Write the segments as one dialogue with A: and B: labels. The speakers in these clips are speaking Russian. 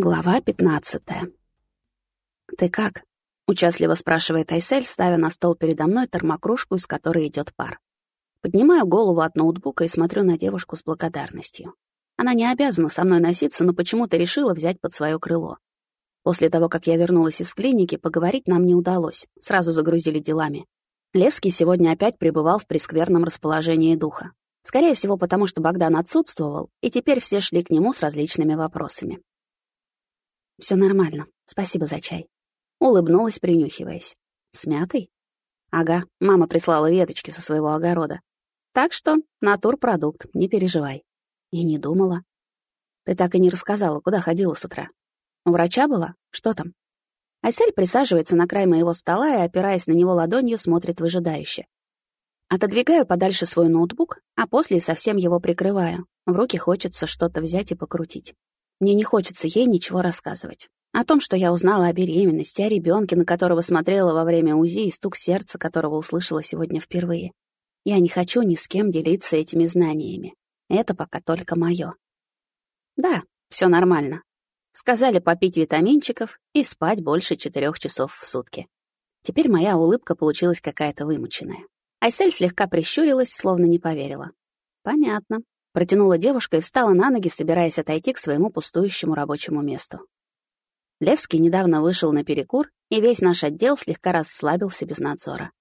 A: Глава пятнадцатая. «Ты как?» — участливо спрашивает Айсель, ставя на стол передо мной термокружку, из которой идет пар. Поднимаю голову от ноутбука и смотрю на девушку с благодарностью. Она не обязана со мной носиться, но почему-то решила взять под свое крыло. После того, как я вернулась из клиники, поговорить нам не удалось, сразу загрузили делами. Левский сегодня опять пребывал в прескверном расположении духа. Скорее всего, потому что Богдан отсутствовал, и теперь все шли к нему с различными вопросами. Все нормально. Спасибо за чай. Улыбнулась, принюхиваясь. Смятый? Ага, мама прислала веточки со своего огорода. Так что натурпродукт, не переживай. И не думала. Ты так и не рассказала, куда ходила с утра. У врача была? Что там? Айсель присаживается на край моего стола и, опираясь на него ладонью, смотрит выжидающе. Отодвигаю подальше свой ноутбук, а после совсем его прикрываю. В руки хочется что-то взять и покрутить. Мне не хочется ей ничего рассказывать. О том, что я узнала о беременности, о ребенке, на которого смотрела во время УЗИ и стук сердца, которого услышала сегодня впервые. Я не хочу ни с кем делиться этими знаниями. Это пока только мое. Да, все нормально. Сказали попить витаминчиков и спать больше четырех часов в сутки. Теперь моя улыбка получилась какая-то вымученная. Айсель слегка прищурилась, словно не поверила. Понятно. Протянула девушка и встала на ноги, собираясь отойти к своему пустующему рабочему месту. Левский недавно вышел на перекур, и весь наш отдел слегка расслабился без надзора.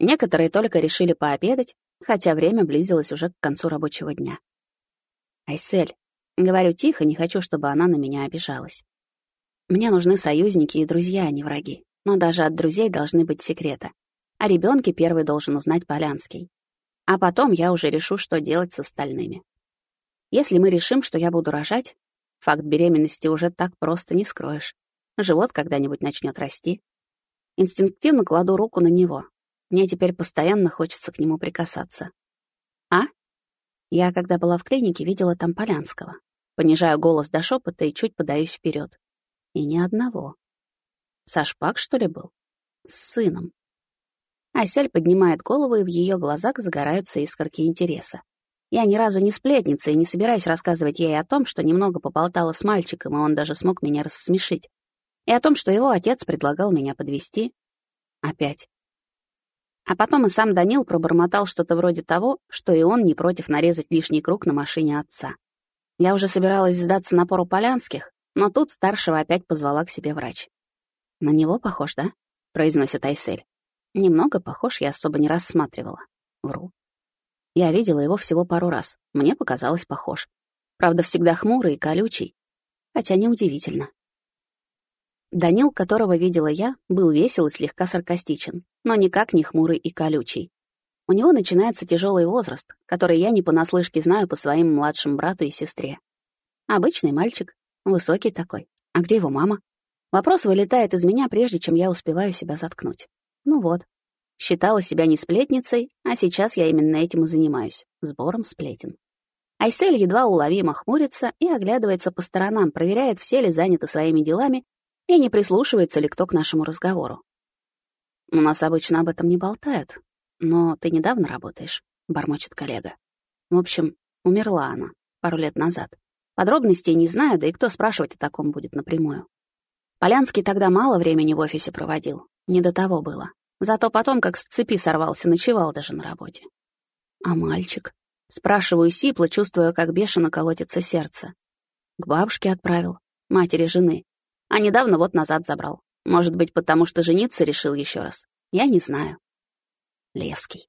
A: Некоторые только решили пообедать, хотя время близилось уже к концу рабочего дня. «Айсель», — говорю тихо, не хочу, чтобы она на меня обижалась. «Мне нужны союзники и друзья, а не враги. Но даже от друзей должны быть секреты. О ребенке первый должен узнать Полянский. А потом я уже решу, что делать с остальными. Если мы решим, что я буду рожать, факт беременности уже так просто не скроешь. Живот когда-нибудь начнет расти. Инстинктивно кладу руку на него. Мне теперь постоянно хочется к нему прикасаться. А? Я, когда была в клинике, видела там Полянского. Понижаю голос до шепота и чуть подаюсь вперед. И ни одного. Саш Пак, что ли, был? С сыном. Айсель поднимает голову, и в ее глазах загораются искорки интереса. Я ни разу не сплетница и не собираюсь рассказывать ей о том, что немного поболтала с мальчиком, и он даже смог меня рассмешить. И о том, что его отец предлагал меня подвести. Опять. А потом и сам Данил пробормотал что-то вроде того, что и он не против нарезать лишний круг на машине отца. Я уже собиралась сдаться напору Полянских, но тут старшего опять позвала к себе врач. «На него похож, да?» — произносит Айсель. Немного похож я особо не рассматривала. Вру. Я видела его всего пару раз. Мне показалось похож. Правда, всегда хмурый и колючий. Хотя неудивительно. Данил, которого видела я, был весел и слегка саркастичен, но никак не хмурый и колючий. У него начинается тяжелый возраст, который я не понаслышке знаю по своим младшим брату и сестре. Обычный мальчик, высокий такой. А где его мама? Вопрос вылетает из меня, прежде чем я успеваю себя заткнуть. Ну вот. Считала себя не сплетницей, а сейчас я именно этим и занимаюсь — сбором сплетен. Айсель едва уловимо хмурится и оглядывается по сторонам, проверяет, все ли заняты своими делами и не прислушивается ли кто к нашему разговору. «У нас обычно об этом не болтают, но ты недавно работаешь», — бормочет коллега. В общем, умерла она пару лет назад. Подробностей не знаю, да и кто спрашивать о таком будет напрямую. Полянский тогда мало времени в офисе проводил, не до того было. Зато потом, как с цепи сорвался, ночевал даже на работе. А мальчик? Спрашиваю сипло, чувствуя, как бешено колотится сердце. К бабушке отправил, матери жены. А недавно вот назад забрал. Может быть, потому что жениться решил еще раз. Я не знаю. Левский.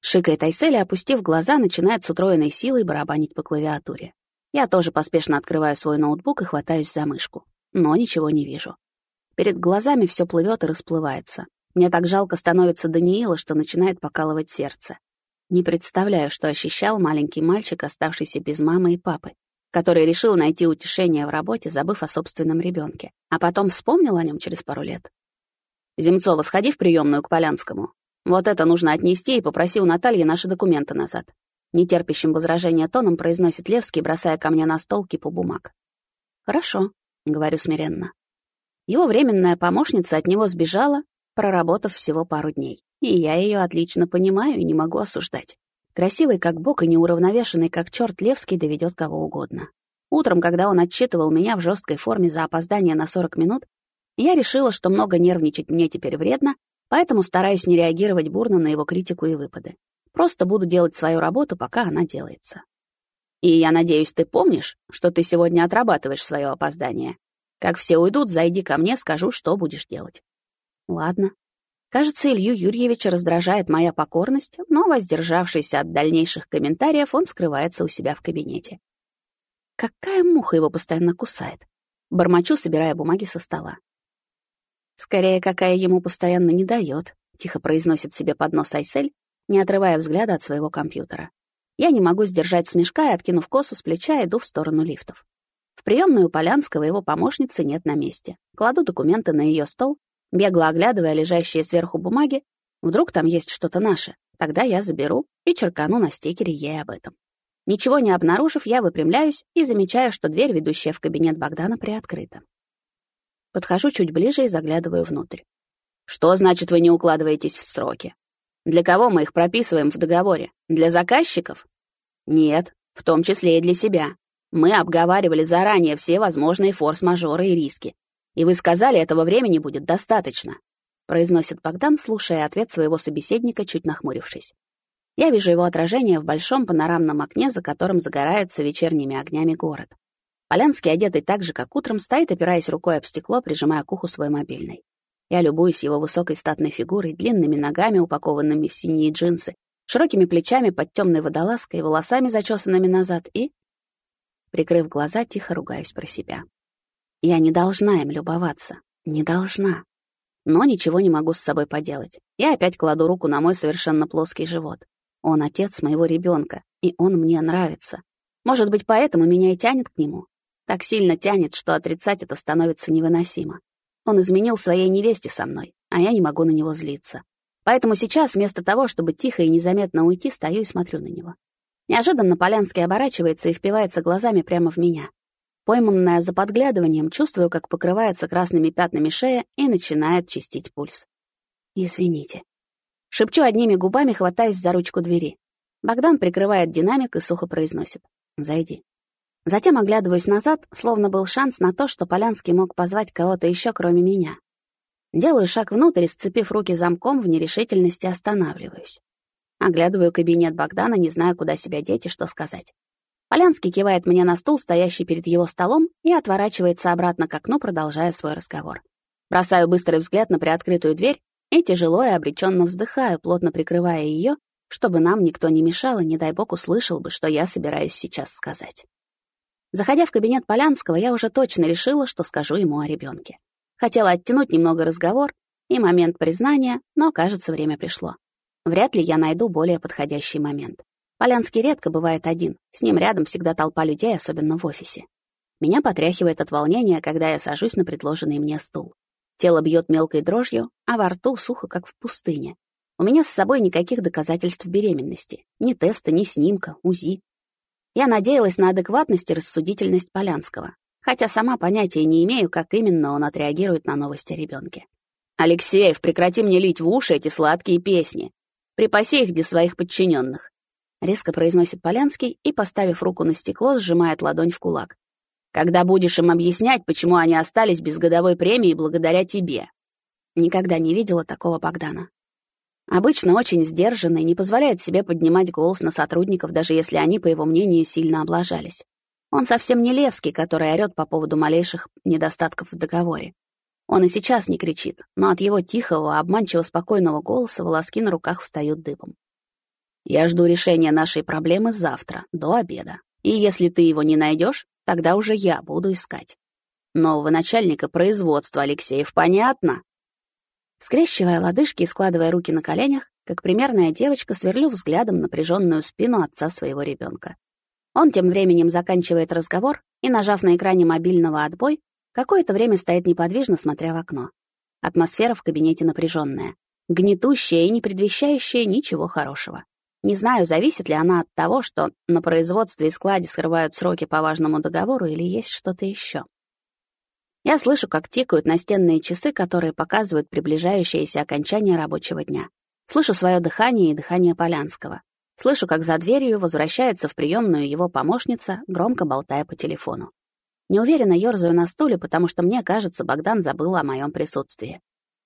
A: Шикает Айселя, опустив глаза, начинает с утроенной силой барабанить по клавиатуре. Я тоже поспешно открываю свой ноутбук и хватаюсь за мышку. Но ничего не вижу. Перед глазами все плывет и расплывается. Мне так жалко становится Даниила, что начинает покалывать сердце. Не представляю, что ощущал маленький мальчик, оставшийся без мамы и папы, который решил найти утешение в работе, забыв о собственном ребенке, а потом вспомнил о нем через пару лет. «Земцова, сходи в приемную к Полянскому. Вот это нужно отнести и попроси у Натальи наши документы назад». Нетерпящим возражения тоном произносит Левский, бросая ко мне на стол кипу бумаг. «Хорошо», — говорю смиренно. Его временная помощница от него сбежала, проработав всего пару дней. И я ее отлично понимаю и не могу осуждать. Красивый как бог и неуравновешенный как черт Левский доведет кого угодно. Утром, когда он отчитывал меня в жесткой форме за опоздание на 40 минут, я решила, что много нервничать мне теперь вредно, поэтому стараюсь не реагировать бурно на его критику и выпады. Просто буду делать свою работу, пока она делается. И я надеюсь, ты помнишь, что ты сегодня отрабатываешь свое опоздание. Как все уйдут, зайди ко мне, скажу, что будешь делать. Ладно. Кажется, Илью Юрьевича раздражает моя покорность, но, воздержавшийся от дальнейших комментариев, он скрывается у себя в кабинете. Какая муха его постоянно кусает? Бормочу, собирая бумаги со стола. Скорее, какая ему постоянно не дает, тихо произносит себе под нос Айсель, не отрывая взгляда от своего компьютера. Я не могу сдержать смешка и, откинув косу с плеча, иду в сторону лифтов. Приемную Полянского его помощницы нет на месте. Кладу документы на ее стол, бегло оглядывая лежащие сверху бумаги. Вдруг там есть что-то наше. Тогда я заберу и черкану на стикере ей об этом. Ничего не обнаружив, я выпрямляюсь и замечаю, что дверь, ведущая в кабинет Богдана, приоткрыта. Подхожу чуть ближе и заглядываю внутрь. «Что значит, вы не укладываетесь в сроки? Для кого мы их прописываем в договоре? Для заказчиков? Нет, в том числе и для себя. Мы обговаривали заранее все возможные форс-мажоры и риски. И вы сказали, этого времени будет достаточно, произносит Богдан, слушая ответ своего собеседника, чуть нахмурившись. Я вижу его отражение в большом панорамном окне, за которым загорается вечерними огнями город. Полянский, одетый так же, как утром, стоит, опираясь рукой об стекло, прижимая к уху свой мобильный. Я любуюсь его высокой статной фигурой, длинными ногами, упакованными в синие джинсы, широкими плечами под темной водолазкой, волосами, зачесанными назад, и... Прикрыв глаза, тихо ругаюсь про себя. Я не должна им любоваться. Не должна. Но ничего не могу с собой поделать. Я опять кладу руку на мой совершенно плоский живот. Он отец моего ребенка, и он мне нравится. Может быть, поэтому меня и тянет к нему. Так сильно тянет, что отрицать это становится невыносимо. Он изменил своей невесте со мной, а я не могу на него злиться. Поэтому сейчас, вместо того, чтобы тихо и незаметно уйти, стою и смотрю на него. Неожиданно Полянский оборачивается и впивается глазами прямо в меня. Пойманная за подглядыванием, чувствую, как покрывается красными пятнами шея и начинает чистить пульс. «Извините». Шепчу одними губами, хватаясь за ручку двери. Богдан прикрывает динамик и сухо произносит. «Зайди». Затем оглядываюсь назад, словно был шанс на то, что Полянский мог позвать кого-то еще, кроме меня. Делаю шаг внутрь, сцепив руки замком, в нерешительности останавливаюсь. Оглядываю кабинет Богдана, не зная, куда себя деть и что сказать. Полянский кивает мне на стул, стоящий перед его столом, и отворачивается обратно к окну, продолжая свой разговор. Бросаю быстрый взгляд на приоткрытую дверь и тяжело и обреченно вздыхаю, плотно прикрывая ее, чтобы нам никто не мешал и, не дай бог, услышал бы, что я собираюсь сейчас сказать. Заходя в кабинет Полянского, я уже точно решила, что скажу ему о ребенке. Хотела оттянуть немного разговор и момент признания, но, кажется, время пришло. Вряд ли я найду более подходящий момент. Полянский редко бывает один, с ним рядом всегда толпа людей, особенно в офисе. Меня потряхивает от волнения, когда я сажусь на предложенный мне стул. Тело бьет мелкой дрожью, а во рту сухо, как в пустыне. У меня с собой никаких доказательств беременности. Ни теста, ни снимка, УЗИ. Я надеялась на адекватность и рассудительность Полянского, хотя сама понятия не имею, как именно он отреагирует на новости о ребенке. «Алексеев, прекрати мне лить в уши эти сладкие песни. Припаси их для своих подчиненных», — резко произносит Полянский и, поставив руку на стекло, сжимает ладонь в кулак. «Когда будешь им объяснять, почему они остались без годовой премии благодаря тебе?» Никогда не видела такого Богдана. Обычно очень сдержанный, не позволяет себе поднимать голос на сотрудников, даже если они, по его мнению, сильно облажались. Он совсем не Левский, который орёт по поводу малейших недостатков в договоре. Он и сейчас не кричит, но от его тихого, обманчиво спокойного голоса волоски на руках встают дыбом. «Я жду решения нашей проблемы завтра, до обеда. И если ты его не найдешь, тогда уже я буду искать. Нового начальника производства, Алексеев, понятно?» Скрещивая лодыжки и складывая руки на коленях, как примерная девочка, сверлю взглядом напряженную спину отца своего ребенка. Он тем временем заканчивает разговор и, нажав на экране мобильного отбой, какое-то время стоит неподвижно, смотря в окно. Атмосфера в кабинете напряженная, гнетущая и не предвещающая ничего хорошего. Не знаю, зависит ли она от того, что на производстве и складе скрывают сроки по важному договору или есть что-то еще. Я слышу, как тикают настенные часы, которые показывают приближающееся окончание рабочего дня. Слышу свое дыхание и дыхание Полянского. Слышу, как за дверью возвращается в приемную его помощница, громко болтая по телефону. Неуверенно ёрзаю на стуле, потому что мне кажется, Богдан забыл о моем присутствии.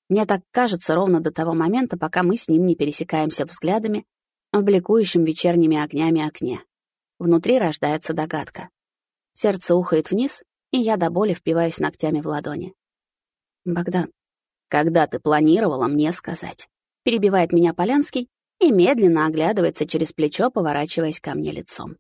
A: Мне так кажется ровно до того момента, пока мы с ним не пересекаемся взглядами в бликующем вечерними огнями окне. Внутри рождается догадка. Сердце ухает вниз, и я до боли впиваюсь ногтями в ладони. «Богдан, когда ты планировала мне сказать?» Перебивает меня Полянский и медленно оглядывается через плечо, поворачиваясь ко мне лицом.